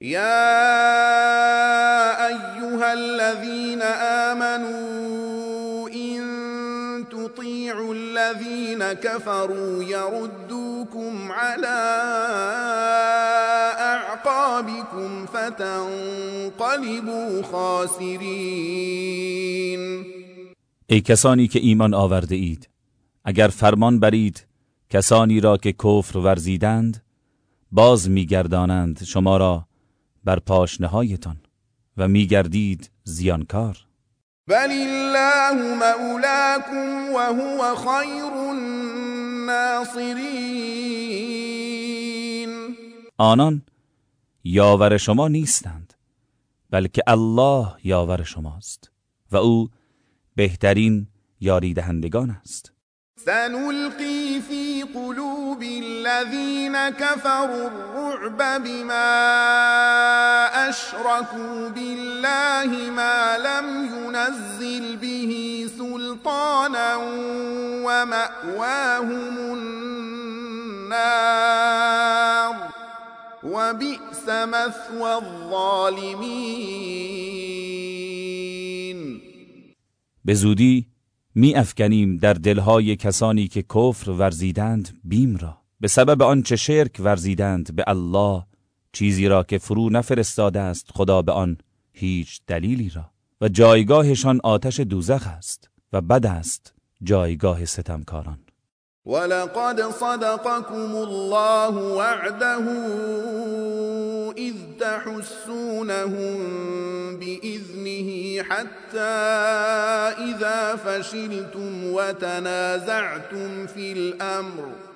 يا أيها الذين آمنوا إن تطيعوا الذين كفروا يردوكم على أعقابكم فتنقلبوا خاسرين ای کسانی که ایمان آورده اید اگر فرمان برید کسانی را که کفر ورزیدند باز میگردانند شما را بر پاشنهایتان و میگردید زیانکار. بل الله مولاكم و هو خیر الناصرین. آنان یاور شما نیستند بلکه الله یاور شماست و او بهترین یاری دهندگان است. سنلقي في قلوب الذين كفروا الرعب بما أشركوا بالله ما لم ينزل به سلطانا ومأواهم النار وبئس مثوى الظالمين به زودی می افکنیم در دلهای کسانی که کفر ورزیدند بیم را. به سبب آنچه شرک ورزیدند به الله چیزی را که فرو نفرستاده است خدا به آن هیچ دلیلی را. و جایگاهشان آتش دوزخ است و بد است جایگاه ستمکاران. ولقد صدقكم الله وعده إذ تحسونهم بإذنه حتى إذا فشلتم وتنازعتم في الأمر.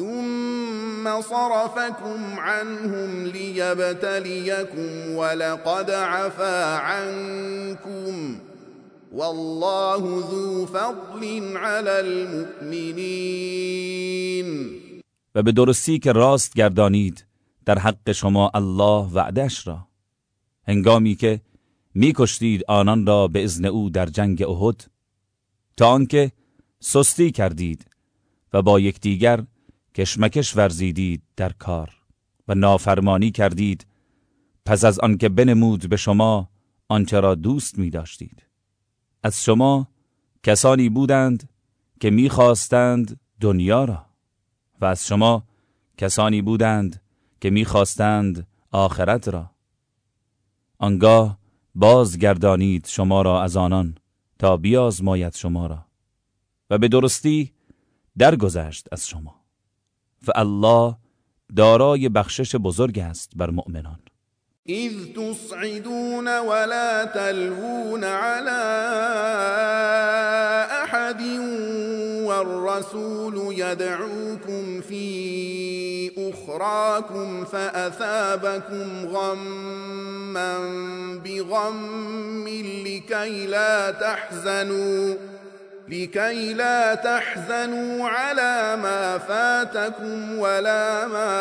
ثم صرفكم عنهم ليبتليكم ولقد عفا عنكم والله ذو فضل على المؤمنين. و به درستی که راست گردانید در حق شما الله وعدش را. هنگامی که میکشتید آنان را به ازن او در جنگ احد تا آنکه سستی کردید و با یکدیگر کشمکش ورزیدید در کار و نافرمانی کردید. پس از آنکه بنمود به شما آنچه را دوست می داشتید از شما کسانی بودند که می‌خواستند دنیا را و از شما کسانی بودند که می‌خواستند آخرت را. آنگاه بازگردانید شما را از آنان تا بیازماید شما را و به درستی درگذشت از شما. و الله دارای بخشش بزرگ است بر مؤمنان. إذ تصعدون ولا تلوون على أحد والرسول يدعوكم في أخراكم فأثابكم غما بغم لكي لا تحزنوا. لكي لا تحزنوا على ما فاتكم ولا ما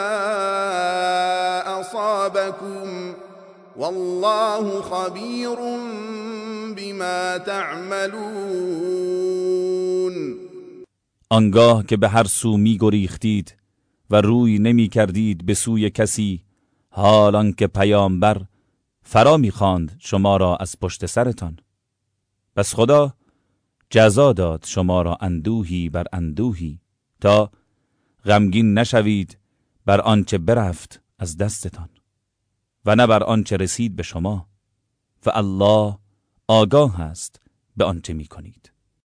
أصابكم والله خبير بما تعملون. آنگاه که به هر سو می گریختید و روی نمی کردید به سوی کسی حال که پیامبر فرا می‌خواند شما را از پشت سرتان. پس خدا جزا داد شما را اندوهی بر اندوهی تا غمگین نشوید بر آنچه برفت از دستتان و نه بر آنچه رسید به شما و الله آگاه است به آنچه می کنید